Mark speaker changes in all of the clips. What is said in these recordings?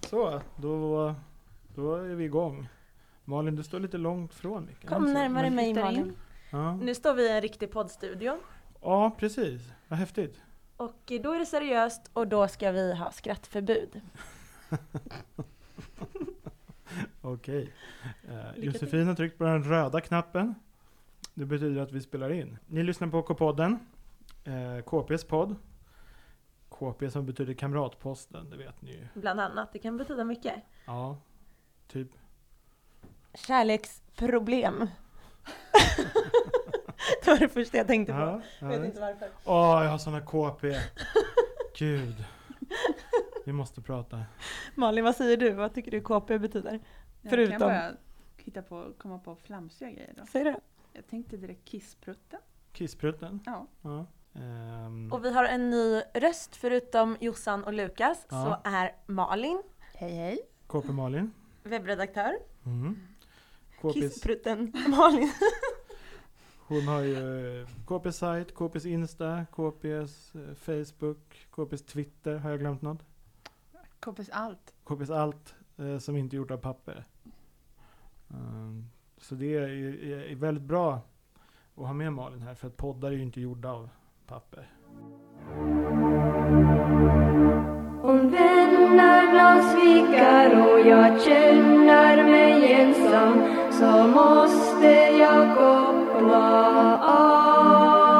Speaker 1: Så, då, då är vi igång. Malin, du står lite långt från micken.
Speaker 2: Kom närmare mig. Malin.
Speaker 1: Ja.
Speaker 2: Nu står vi i en riktig poddstudio.
Speaker 1: ja, precis. Vad häftigt.
Speaker 2: Och då är det seriöst och då ska vi ha skrattförbud.
Speaker 1: Okej. Eh. Josefin har tryckt på den röda knappen. Det betyder att vi spelar in. Ni lyssnar på K-podden. Eh, KPs podd. KP som betyder Kamratposten, det vet ni ju.
Speaker 2: Bland annat. Det kan betyda mycket.
Speaker 1: Ja, typ.
Speaker 2: Kärleksproblem. det var det första jag tänkte på.
Speaker 1: Ja,
Speaker 2: Jag vet inte varför.
Speaker 1: Åh, jag har såna KP. Gud. Vi måste prata.
Speaker 2: Malin, vad säger du? Vad tycker du KP betyder?
Speaker 3: Jag
Speaker 2: Förutom-
Speaker 3: kan bara hitta på, komma på flamsiga grejer då.
Speaker 2: Säg det.
Speaker 3: Jag tänkte direkt kissprutten.
Speaker 1: Kissprutten.
Speaker 3: Ja.
Speaker 1: Ja. Ehm,
Speaker 2: Och vi har en ny röst förutom Jossan och Lukas
Speaker 1: Ja.
Speaker 2: så är Malin,
Speaker 3: Hej hej.
Speaker 1: KP Malin.
Speaker 2: webbredaktör.
Speaker 1: Mm. KPs,
Speaker 2: Kissprutten Malin.
Speaker 1: hon har ju eh, KPs sajt, KPs Insta, KPs eh, Facebook, KPs Twitter. Har jag glömt något?
Speaker 3: Kompis allt.
Speaker 1: KPs allt eh, som inte är gjort av papper. Ehm, så det är, är, är väldigt bra att ha med Malin här för att poddar är ju inte gjorda av papper.
Speaker 4: Hon vänder glasvikar och jag känner mig ensam så måste jag koppla av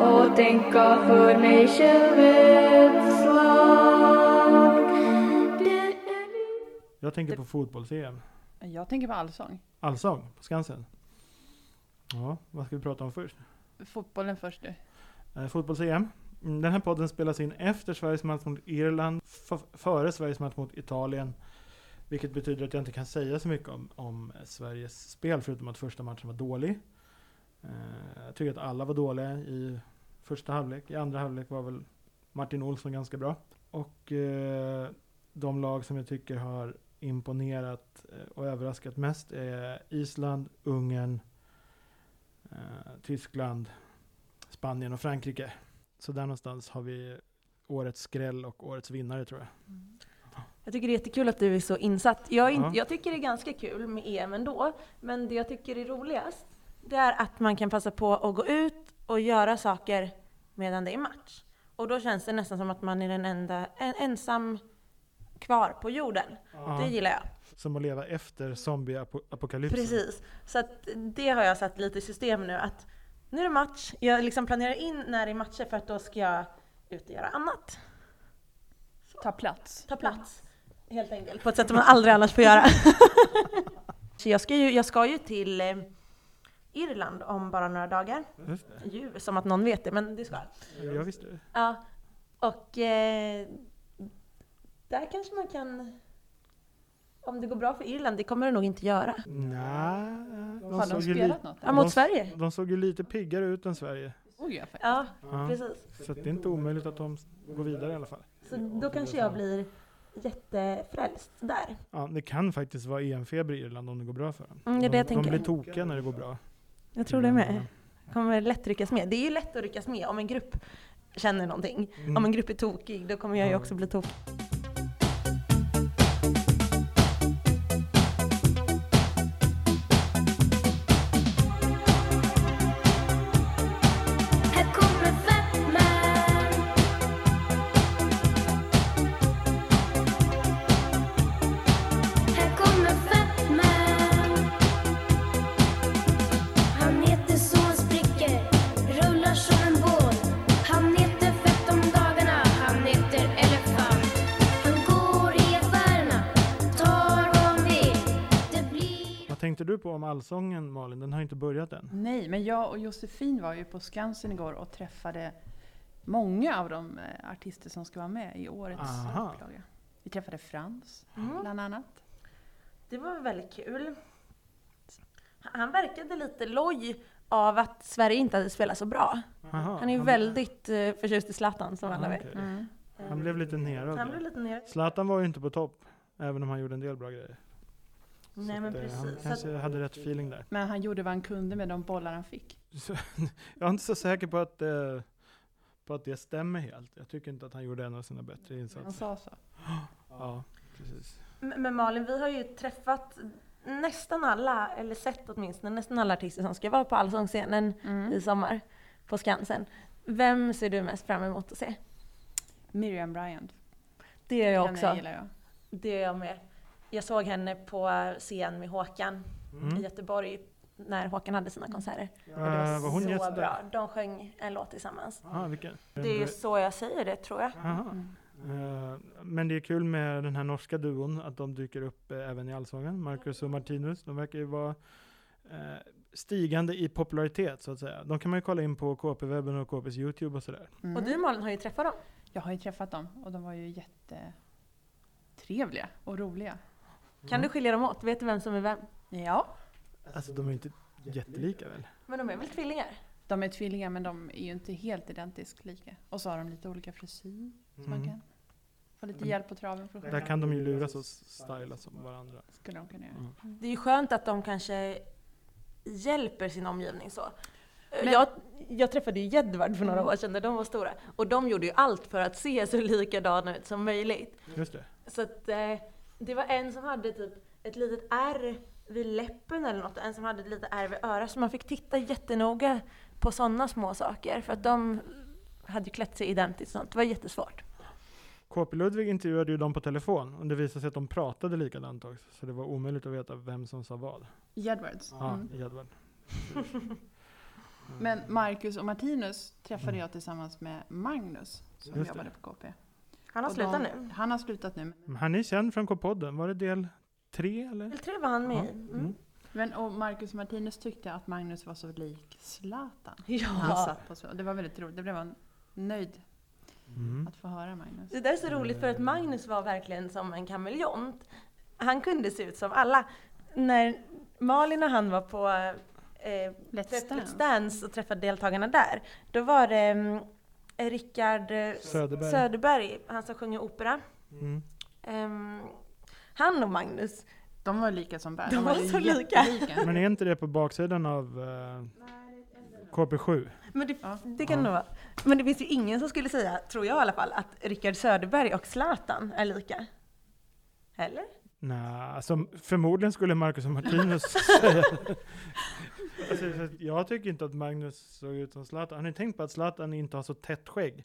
Speaker 4: och tänka för mig själv ett slag. Det är
Speaker 1: Jag tänker på fotbolls-EM.
Speaker 3: Jag tänker på allsång.
Speaker 1: Allsång på Skansen. Ja, vad ska vi prata om först?
Speaker 3: Fotbollen först du.
Speaker 1: Eh, Fotbolls-EM. Mm, den här podden spelas in efter Sveriges match mot Irland, före Sveriges match mot Italien. Vilket betyder att jag inte kan säga så mycket om, om Sveriges spel, förutom att första matchen var dålig. Eh, jag tycker att alla var dåliga i första halvlek. I andra halvlek var väl Martin Olsson ganska bra. Och eh, de lag som jag tycker har imponerat eh, och överraskat mest är Island, Ungern, Tyskland, Spanien och Frankrike. Så där någonstans har vi årets skräll och årets vinnare tror jag.
Speaker 2: Jag tycker det är jättekul att du är så insatt. Jag, inte,
Speaker 1: Ja.
Speaker 2: jag tycker det är ganska kul med EM ändå, men det jag tycker är roligast, det är att man kan passa på att gå ut och göra saker medan det är match. Och då känns det nästan som att man är den enda, en, ensam kvar på jorden.
Speaker 1: Ja.
Speaker 2: Det gillar jag.
Speaker 1: Som att leva efter zombieapokalypsen.
Speaker 2: Precis. Så att det har jag satt lite i system nu att nu är det match, jag liksom planerar in när det är matcher för att då ska jag ut och göra annat.
Speaker 3: Ta plats.
Speaker 2: Ta plats. Helt enkelt. På ett sätt som man aldrig annars får göra. Så jag ska ju, jag ska ju till eh, Irland om bara några dagar.
Speaker 1: Just det.
Speaker 2: Ju, som att någon vet det, men det ska jag.
Speaker 1: Jag visste det.
Speaker 2: Ja. Och eh, där kanske man kan... Om det går bra för Irland, det kommer det nog inte göra.
Speaker 1: Nej, de
Speaker 3: Har de spelat något?
Speaker 2: Ja, mot
Speaker 1: De-
Speaker 2: Sverige.
Speaker 1: de såg ju lite piggare ut än Sverige.
Speaker 3: Oh, ja, faktiskt.
Speaker 2: Ja, precis.
Speaker 1: Så det är inte omöjligt att de går vidare i alla fall.
Speaker 2: Så då kanske jag blir jättefrälst där.
Speaker 1: Ja, det kan faktiskt vara EM-feber i Irland om det går bra för dem.
Speaker 2: Mm, det är det jag
Speaker 1: de, de
Speaker 2: tänker.
Speaker 1: blir tokiga när det går bra.
Speaker 2: Jag tror det med. Kommer lätt ryckas med. Det är ju lätt att ryckas med om en grupp känner någonting.
Speaker 1: Mm.
Speaker 2: Om en grupp är tokig, då kommer jag ju också bli tokig.
Speaker 1: Tänkte du på om allsången Malin? Den har inte börjat än.
Speaker 3: Nej, men jag och Josefin var ju på Skansen igår och träffade många av de eh, artister som ska vara med i årets
Speaker 1: Aha.
Speaker 3: upplaga. Vi träffade Frans,
Speaker 2: Mm.
Speaker 3: bland annat.
Speaker 2: Det var väldigt kul. Han verkade lite loj av att Sverige inte hade spelat så bra.
Speaker 1: Aha,
Speaker 2: Han är ju väldigt uh, förtjust i Zlatan som alla vet.
Speaker 1: okej.
Speaker 3: Mm.
Speaker 1: Han blev lite nerad.
Speaker 2: Han blev lite ner.
Speaker 1: Zlatan var ju inte på topp, även om han gjorde en del bra grejer.
Speaker 2: Nej men
Speaker 1: eh, Han
Speaker 2: precis. Så att,
Speaker 1: kanske hade rätt feeling där.
Speaker 3: Men han gjorde vad han kunde med de bollar han fick.
Speaker 1: Så, jag är inte så säker på att, eh, på att det stämmer helt. Jag tycker inte att han gjorde en av sina bättre
Speaker 3: Han
Speaker 1: insatser.
Speaker 3: sa så.
Speaker 1: Ja.
Speaker 2: M- Men Malin, vi har ju träffat nästan alla, eller sett åtminstone nästan alla artister som ska vara på Allsångsscenen
Speaker 3: Mm.
Speaker 2: i sommar på Skansen. Vem ser du mest fram emot att se?
Speaker 3: Miriam Bryant.
Speaker 2: Det gör jag
Speaker 3: Henne
Speaker 2: också.
Speaker 3: gillar jag.
Speaker 2: Det gör jag med. Jag såg henne på scen med Håkan i
Speaker 1: Mm.
Speaker 2: Göteborg när Håkan hade sina konserter. Och det
Speaker 1: Uh, var hon
Speaker 2: så bra. De sjöng en låt tillsammans.
Speaker 1: Ah, vilken?
Speaker 2: Det är så jag säger det tror jag.
Speaker 3: Mm.
Speaker 1: Eh, Men det är kul med den här norska duon, att de dyker upp eh, även i Allsången. Marcus och Martinus. De verkar ju vara stigande i popularitet så att säga. De kan man ju kolla in på KP-webben och KPs YouTube och sådär.
Speaker 3: Mm.
Speaker 2: Och du Malin har ju träffat dem.
Speaker 3: Jag har ju träffat dem och de var ju jättetrevliga och roliga.
Speaker 2: Kan du skilja dem åt? Vet du vem som är vem?
Speaker 3: Ja.
Speaker 1: Alltså de är inte jättelika väl?
Speaker 2: Men de är väl tvillingar?
Speaker 3: De är tvillingar men de är ju inte helt identiskt lika. Och så har de lite olika frisyr. Så man
Speaker 1: Mm.
Speaker 3: kan få lite hjälp på traven för att
Speaker 1: Där kan de ju luras och styla som varandra.
Speaker 3: Skulle de kunna göra.
Speaker 1: Mm.
Speaker 2: Det är ju skönt att de kanske hjälper sin omgivning så.
Speaker 3: Men-
Speaker 2: jag, jag träffade ju Jedvard för några år sedan när de var stora. Och de gjorde ju allt för att se så likadana ut som möjligt.
Speaker 1: Just det.
Speaker 2: Så att eh, det var en som hade typ ett litet ärr vid läppen eller något en som hade ett litet ärr vid örat. Så man fick titta jättenoga på sådana små saker för att de hade ju klätt sig identiskt sånt. Det var jättesvårt.
Speaker 1: KP Ludvig intervjuade ju dem på telefon och det visade sig att de pratade likadant också. Så det var omöjligt att veta vem som sa vad.
Speaker 3: Jedwards.
Speaker 1: Ja,
Speaker 3: Mm.
Speaker 1: Edvard.
Speaker 3: Men Marcus och Martinus träffade jag tillsammans med Magnus som
Speaker 1: Just det.
Speaker 3: jobbade på KP.
Speaker 2: Han har
Speaker 3: Och
Speaker 2: slutat
Speaker 3: de,
Speaker 2: nu.
Speaker 3: Han har slutat nu.
Speaker 1: Han är känd från K-podden. Var det del tre eller?
Speaker 2: Del tre var han med
Speaker 1: Ja.
Speaker 2: Mm.
Speaker 1: Mm.
Speaker 3: Men, och Marcus Martinus tyckte att Magnus var så lik Zlatan. Han
Speaker 2: Ja.
Speaker 3: satt på så. Det var väldigt roligt. Det blev man nöjd
Speaker 1: Mm.
Speaker 3: att få höra Magnus.
Speaker 2: Det där är så roligt för att Magnus var verkligen som en kameleont. Han kunde se ut som alla. När Malin och han var på eh,
Speaker 3: Let's
Speaker 2: Let's
Speaker 3: Dance.
Speaker 2: Och träffade deltagarna där, då var det um, Rickard eh,
Speaker 1: Söderberg.
Speaker 2: Söderberg, han som sjunger opera.
Speaker 1: Mm.
Speaker 2: Ehm, han och Magnus,
Speaker 3: De var lika som bär.
Speaker 2: De var
Speaker 3: ju
Speaker 2: så lika.
Speaker 1: Men är inte det på baksidan av eh, KP7?
Speaker 2: men det,
Speaker 3: Ja.
Speaker 2: det kan det nog vara. Men det finns ju ingen som skulle säga, tror jag i alla fall, att Rickard Söderberg och Zlatan är lika. Eller?
Speaker 1: Nej, alltså förmodligen skulle Marcus och Martinus säga alltså, Jag tycker inte att Magnus såg ut som Zlatan. Har ni tänkt på att Zlatan inte har så tätt skägg?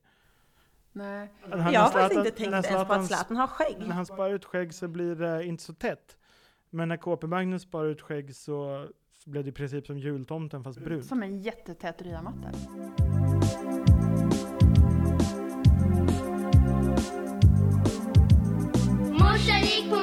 Speaker 3: Nej.
Speaker 2: Jag har
Speaker 1: när
Speaker 2: faktiskt
Speaker 1: Zlatan-
Speaker 2: inte tänkt ens på att
Speaker 1: Zlatan-
Speaker 2: Zlatan har skägg.
Speaker 1: När han sparar ut skägg så blir det inte så tätt. Men när KP-Magnus sparar ut skägg så, så blev det i princip som jultomten fast brun.
Speaker 3: Som en jättetät ryamatta.
Speaker 4: Morsan gick på